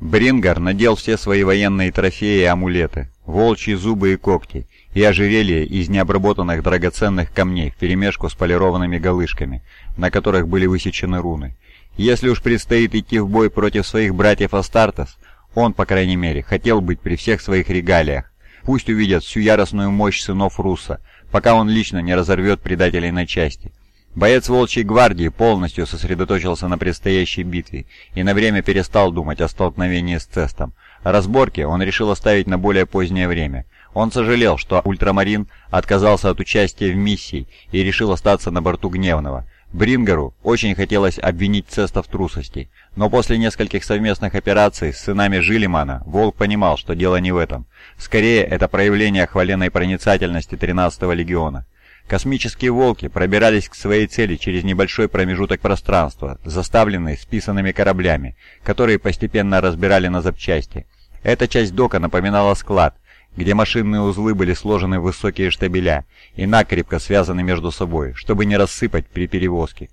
Брингар надел все свои военные трофеи и амулеты, волчьи зубы и когти, и ожерелье из необработанных драгоценных камней вперемешку с полированными галышками, на которых были высечены руны. Если уж предстоит идти в бой против своих братьев Астартес, он, по крайней мере, хотел быть при всех своих регалиях. Пусть увидят всю яростную мощь сынов Руса, пока он лично не разорвет предателей на части. Боец Волчьей гвардии полностью сосредоточился на предстоящей битве и на время перестал думать о столкновении с Цестом. Разборки он решил оставить на более позднее время. Он сожалел, что Ультрамарин отказался от участия в миссии и решил остаться на борту Гневного. Брингеру очень хотелось обвинить Цеста в трусости, но после нескольких совместных операций с сынами Жилимана Волк понимал, что дело не в этом. Скорее, это проявление хваленной проницательности 13-го легиона. Космические волки пробирались к своей цели через небольшой промежуток пространства, заставленный списанными кораблями, которые постепенно разбирали на запчасти. Эта часть дока напоминала склад, где машинные узлы были сложены в высокие штабеля и накрепко связаны между собой, чтобы не рассыпать при перевозке.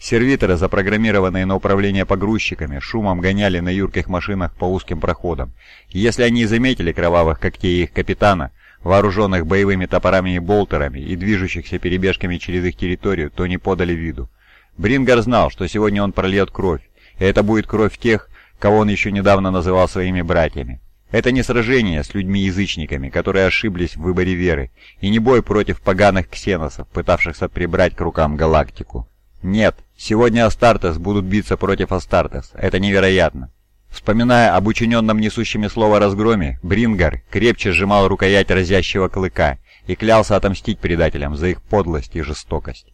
Сервиторы, запрограммированные на управление погрузчиками, шумом гоняли на юрких машинах по узким проходам. если они заметили кровавых когтей их капитана, вооруженных боевыми топорами и болтерами и движущихся перебежками через их территорию, то не подали виду. Брингар знал, что сегодня он прольет кровь, и это будет кровь тех, кого он еще недавно называл своими братьями. Это не сражение с людьми-язычниками, которые ошиблись в выборе веры, и не бой против поганых ксеносов, пытавшихся прибрать к рукам галактику. Нет, сегодня Астартес будут биться против Астартес, это невероятно. Вспоминая об учиненном несущими слово разгроме, Брингар крепче сжимал рукоять разящего клыка и клялся отомстить предателям за их подлость и жестокость.